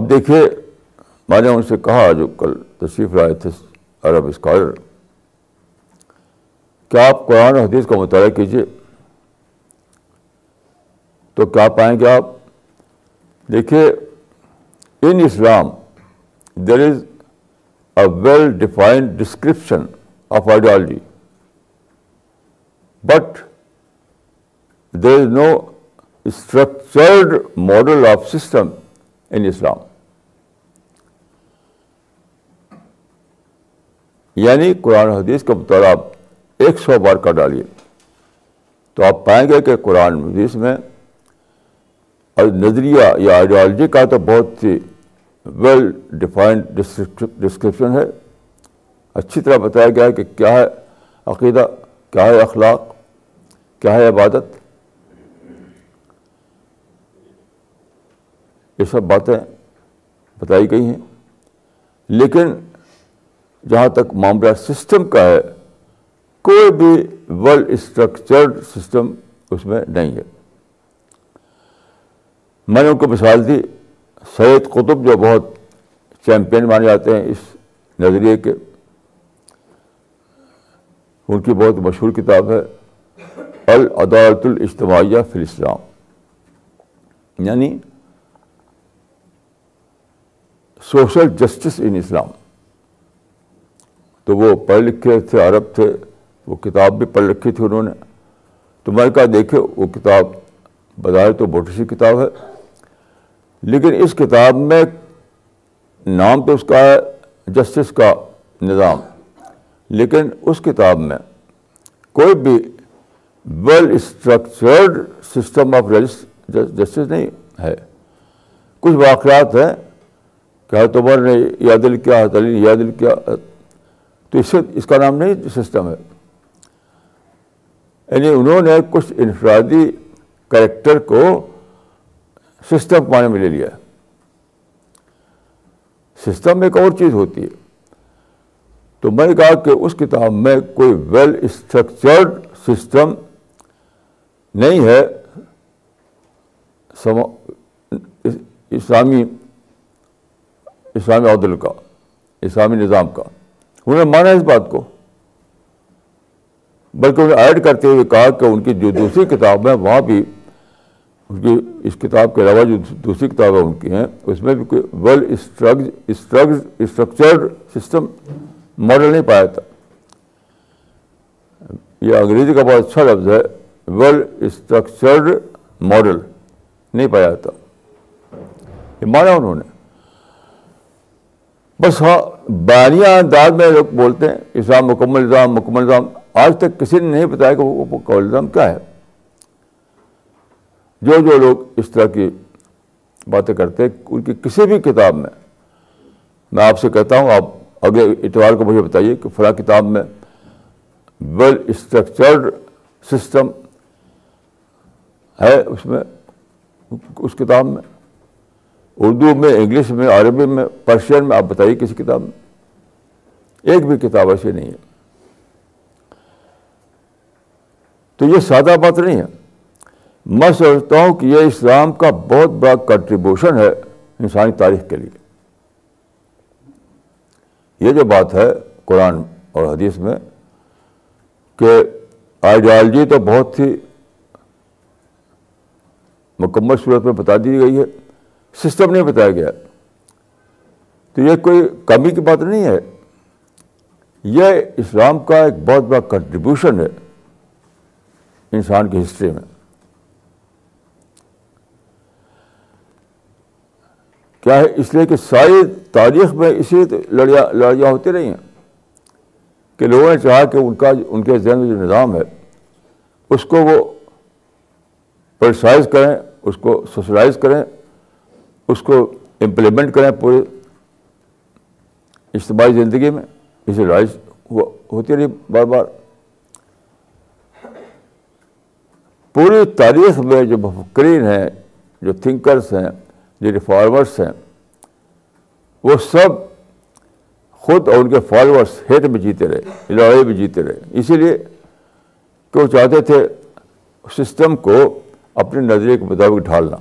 اب دیکھیے، میں نے ان سے کہا جو کل تشریف لائے تھے عرب اسکالر، کیا آپ قرآن و حدیث کا مطالعہ کیجیے تو کیا پائیں گے آپ؟ دیکھیے، in Islam there is a well defined description of ideology but there is no structured model of system in Islam یعنی قرآن حدیث کا مطالعہ آپ ایک سو بار کا ڈالیے۔ تو آپ پائیں گے کہ قرآن حدیث میں نظریہ یا آئیڈیالوجی کا تو بہت ہی ویل ڈیفائنڈ ڈسکرپشن ہے۔ اچھی طرح بتایا گیا ہے کہ کیا ہے عقیدہ، کیا ہے اخلاق، کیا ہے عبادت۔ یہ سب باتیں بتائی گئی ہیں۔ لیکن جہاں تک معاملہ سسٹم کا ہے، کوئی بھی ویل اسٹرکچرڈ سسٹم اس میں نہیں ہے۔ میں نے ان کو مثال دی، سید قطب جو بہت چیمپئن مانے جاتے ہیں اس نظریے کے۔ ان کی بہت مشہور کتاب ہے، العدالت الاجتماعیہ فی الاسلام۔ یعنی سوشل جسٹس ان اسلام تو وہ پڑھ لکھے تھے، عرب تھے، وہ کتاب بھی پڑھ رکھی تھی انہوں نے۔ تو میں نے کہا دیکھے وہ کتاب بظاہر تو بہت سی کتاب ہے، لیکن اس کتاب میں نام تو اس کا ہے، جسٹس کا نظام۔ لیکن اس کتاب میں کوئی بھی well structured system of justice نہیں ہے۔ کچھ واقعات ہیں کہ حضرت عمر نے یہ عدل کیا، حضرت علی نے یہ عدل کیا تو اس سے اس کا نام نہیں سسٹم ہے۔ یعنی انہوں نے کچھ انفرادی کریکٹر کو سسٹم پانے میں لے لیا۔ سسٹم ایک اور چیز ہوتی ہے۔ تو میں نے کہا کہ اس کتاب میں کوئی ویل اسٹرکچرڈ سسٹم نہیں ہے۔ اسلامی اسلامی عدل کا، اسلامی نظام کا۔ انہوں نے مانا اس بات کو۔ بلکہ انہیں ایڈ کرتے ہوئے کہا کہ ان کی جو دوسری کتاب ہے وہاں بھی ان کی اس کتاب کے علاوہ جو دوسری کتابیں ان کی ہیں، اس میں بھی کوئی ویل اسٹرکچرڈ سسٹم ماڈل نہیں پایا تھا۔ یہ انگریزی کا بہت اچھا لفظ ہے۔ ویل اسٹرکچرڈ ماڈل نہیں پایا تھا۔ یہ مانا انہوں نے۔ بس ہاں بانیہ انداز میں لوگ بولتے ہیں، اسلام مکمل نظام مکمل نظام۔ آج تک کسی نے نہیں بتایا کہ وہ مکمل نظام کیا ہے۔ جو جو لوگ اس طرح کی باتیں کرتے ہیں، ان کی کسی بھی کتاب میں میں آپ سے کہتا ہوں، آپ اگلے اتوار کو مجھے بتائیے کہ فلاں کتاب میں ویل اسٹرکچرڈ سسٹم ہے اس میں، اس کتاب میں۔ اردو میں، انگلش میں، عربی میں، پرشین میں، آپ بتائیے کسی کتاب میں؟ ایک بھی کتاب ایسی نہیں ہے۔ تو یہ سادہ بات نہیں ہے۔ میں سمجھتا ہوں کہ یہ اسلام کا بہت بڑا کنٹریبیوشن ہے انسانی تاریخ کے لیے۔ یہ جو بات ہے قرآن اور حدیث میں کہ آئیڈیالوجی تو بہت ہی مکمل صورت میں بتا دی گئی ہے۔ سسٹم نہیں بتایا گیا۔ تو یہ کوئی کمی کی بات نہیں ہے۔ یہ اسلام کا ایک بہت بڑا کنٹریبیوشن ہے انسان کی ہسٹری میں۔ کیا ہے؟ اس لیے کہ ساری تاریخ میں اسی لڑیا، لڑائیاں ہوتی رہی ہیں کہ لوگوں نے چاہا کہ ان کا، ان کے ذہن میں جو نظام ہے، اس کو وہ پرسائز کریں، اس کو سوشلائز کریں۔ اس کو امپلیمنٹ کریں پورے اجتماعی زندگی میں اسے لڑائی ہوتی رہی بار بار۔ پوری تاریخ میں جو مفکرین ہیں، جو تھنکرس ہیں، جو ریفارمرس ہیں، وہ سب خود اور ان کے فالوورس ہیٹ میں جیتے رہے، لڑائی میں جیتے رہے۔ اسی لیے کہ وہ چاہتے تھے سسٹم کو اپنے نظریے کے مطابق ڈھالنا۔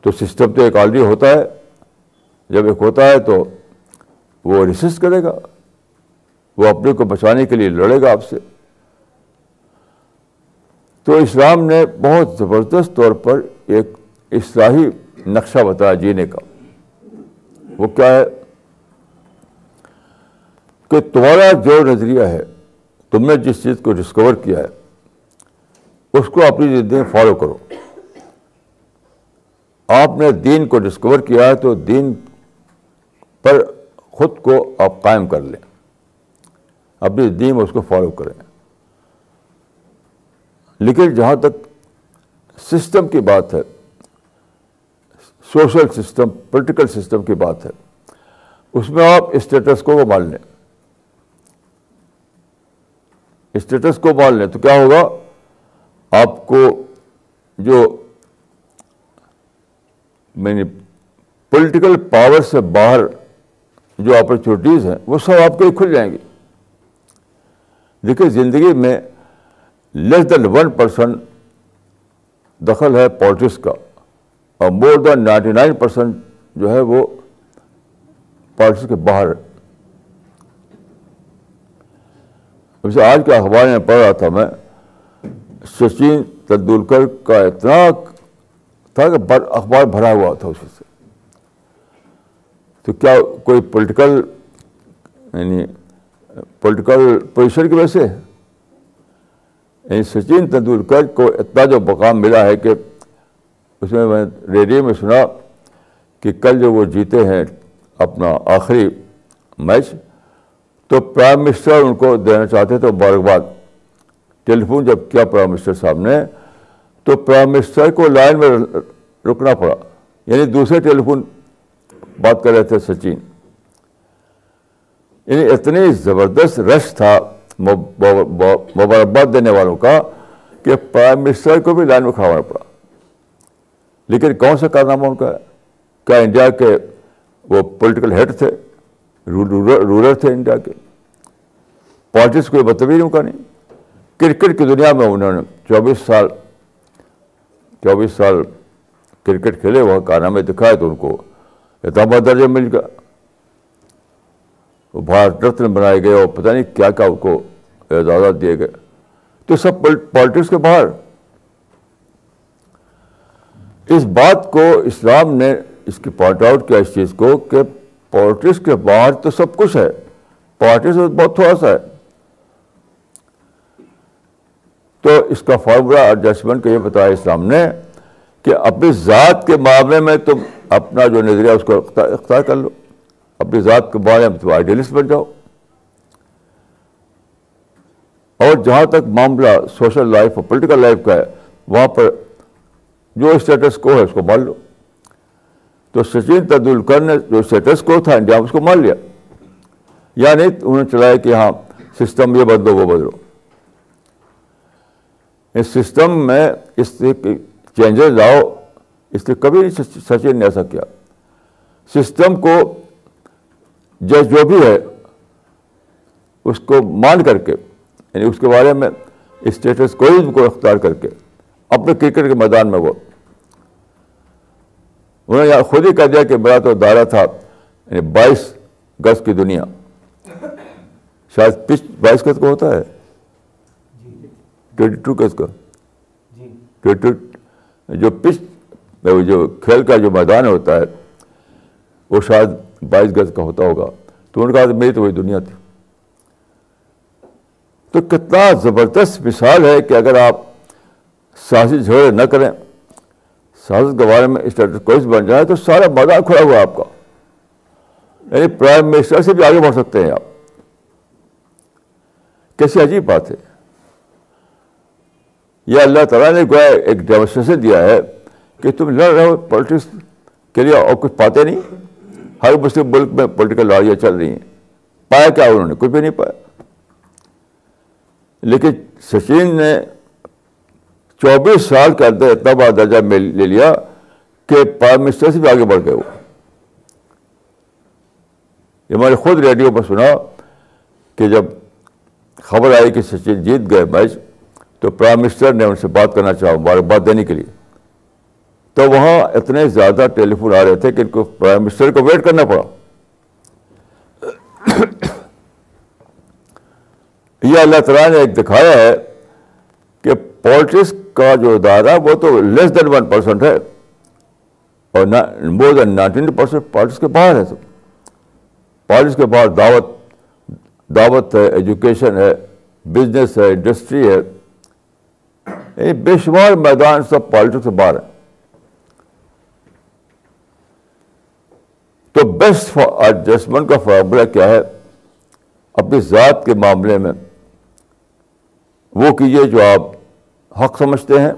تو سسٹم تو ایک آلریڈی ہوتا ہے۔ جب ایک ہوتا ہے تو وہ ریسسٹ کرے گا۔ وہ اپنے کو بچانے کے لیے لڑے گا آپ سے۔ تو اسلام نے بہت زبردست طور پر ایک اصلاحی نقشہ بتایا جینے کا۔ وہ کیا ہے؟ کہ تمہارا جو نظریہ ہے، تم نے جس چیز کو ڈسکور کیا ہے، اس کو اپنی زندگی میں فالو کرو۔ آپ نے دین کو ڈسکور کیا ہے تو دین پر خود کو آپ قائم کر لیں۔ اپنی دین اس کو فالو کریں۔ لیکن جہاں تک سسٹم کی بات ہے سوشل سسٹم پولیٹیکل سسٹم کی بات ہے، اس میں آپ اسٹیٹس کو مان لیں۔ اسٹیٹس کو مان لیں تو کیا ہوگا؟ آپ کو جو نے پولیٹیکل پاور سے باہر جو اپرچونیٹیز ہیں، وہ سب آپ کے لیے کھل جائیں گی دیکھیے، زندگی میں لیس دین ون پرسینٹ دخل ہے پالیٹکس کا اور more than ninety nine percent جو ہے وہ پالیٹکس کے باہر۔ ویسے آج کے اخبار میں پڑھ رہا تھا میں سچن تندولکر کا اتنا تھا کہ اخبار بھرا ہوا تھا اسی سے۔ تو کیا کوئی پولیٹیکل یعنی پولیٹیکل پوزیشن کی وجہ سے؟ یعنی سچن تندولکر کو اتنا جو مقام ملا ہے کہ اس میں میں ریڈیو میں سنا کہ کل جو وہ جیتے ہیں اپنا آخری میچ، تو پرائم منسٹر ان کو دینا چاہتے تھے مبارکباد۔ ٹیلی فون جب کیا پرائم منسٹر صاحب نے تو پرائم منسٹر کو لائن میں رکنا پڑا۔ یعنی دوسرے ٹیلی فون بات کر رہے تھے سچن یعنی اتنی زبردست رش تھا مبارکباد دینے والوں کا کہ پرائم منسٹر کو بھی لائن میں کھڑا ہونا پڑا۔ لیکن کون سا کارنامہ ان کا ہے؟ کیا انڈیا کے وہ پولیٹیکل ہیڈ تھے؟ رولر تھے انڈیا کے۔ پالٹکس کوئی مطلب ہی نہیں کا نہیں۔ کرکٹ کی دنیا میں انہوں نے چوبیس سال چوبیس سال کرکٹ کھیلے وہ کارنامے دکھائے تو ان کو اتنا درجہ مل گیا۔ وہ بھارت رتن بنائے گئے اور پتہ نہیں کیا کیا ان کو اعزازات دیے گئے۔ تو سب پالیٹکس کے باہر۔ اس بات کو اسلام نے اس کی پوائنٹ آؤٹ کیا، اس چیز کو کہ پالیٹکس کے باہر تو سب کچھ ہے۔ پالیٹکس بہت تھوڑا سا ہے۔ تو اس کا فارمولا ایڈجسٹمنٹ کا یہ بتایا اسلام نے کہ اپنی ذات کے معاملے میں تم اپنا جو نظریہ اس کو اختیار کر لو۔ اپنی ذات کے بارے میں تم آئیڈیلسٹ بن جاؤ۔ اور جہاں تک معاملہ سوشل لائف اور پولیٹیکل لائف کا ہے، وہاں پر جو اسٹیٹس کو ہے اس کو مان لو۔ تو سچن تندولکر نے جو اسٹیٹس کو تھا انڈیا میں اس کو مان لیا۔ یا نہیں انہوں نے چلایا کہ ہاں سسٹم یہ بدلو، وہ بدلو۔ اس سسٹم میں اس سے چینجز لاؤ اس سے کبھی نہیں سچن نے ایسا کیا سسٹم کو جو جو بھی ہے، اس کو مان کر کے یعنی اس کے بارے میں اسٹیٹس کوئی کو اختیار کر کے، اپنے کرکٹ کے میدان میں وہ۔ انہوں نے خود ہی کہہ دیا کہ میرا تو دائرہ تھا یعنی بائیس گز کی دنیا۔ شاید پچ، بائیس گز کا ہوتا ہے۔ ٹوینٹی ٹو گز کا۔ جو پچ جو کھیل کا جو میدان ہوتا ہے وہ شاید بائیس گز کا ہوتا ہوگا۔ تو انہوں نے کہا میری تو وہی دنیا تھی۔ تو کتنا زبردست مثال ہے کہ اگر آپ سیاسی جھگڑے نہ کریں سیاست کے بارے میں اسٹیٹس کوئس بن جائے تو سارا مزہ کھڑا ہوا آپ کا۔ یعنی پرائم منسٹر سے بھی آگے بڑھ سکتے ہیں آپ۔ کیسی عجیب بات ہے۔ یہ اللہ تعالیٰ نے گویا ایک ڈیمونسٹریشن دیا ہے کہ تم لڑ رہے ہو پالیٹکس کے لیے اور کچھ پاتے نہیں۔ ہر مسلم ملک میں پولیٹیکل لڑائیاں چل رہی ہیں۔ پایا کیا انہوں نے؟ کچھ بھی نہیں پایا۔ لیکن سچن نے چوبیس سال کے اندر اتنا بڑا درجہ لے لیا کہ پرائم منسٹر سے بھی آگے بڑھ گئے وہ۔ یہ میں نے خود ریڈیو پر سنا کہ جب خبر آئی کہ سچن جیت گئے میچ تو پرائم منسٹر نے ان سے بات کرنا چاہا مبارکباد دینے کے لیے۔ تو وہاں اتنے زیادہ ٹیلی فون آ رہے تھے کہ ان کو پرائم منسٹر کو ویٹ کرنا پڑا۔ یہ اللہ تعالیٰ نے ایک دکھایا ہے کہ پالیٹکس کا جو ادارہ وہ تو لیس دین ون پرسینٹ ہے اور more than nineteen percent politics کے باہر ہے۔ سب پالیٹکس کے باہر دعوت دعوت ہے ایجوکیشن ہے بزنس ہے انڈسٹری ہے۔ یعنی بے شمار میدان سب پالیٹکس سے باہر ہیں تو بیسٹ ایڈجسٹمنٹ کا فارمولہ کیا ہے؟ اپنی ذات کے معاملے میں۔ وہ کیجیے جو آپ حق سمجھتے ہیں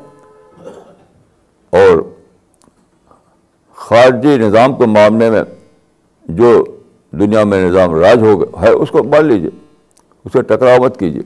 اور خارجی نظام کے معاملے میں جو دنیا میں نظام راج ہوگا ہے، اس کو مان لیجیے اسے ٹکراؤ مت کیجیے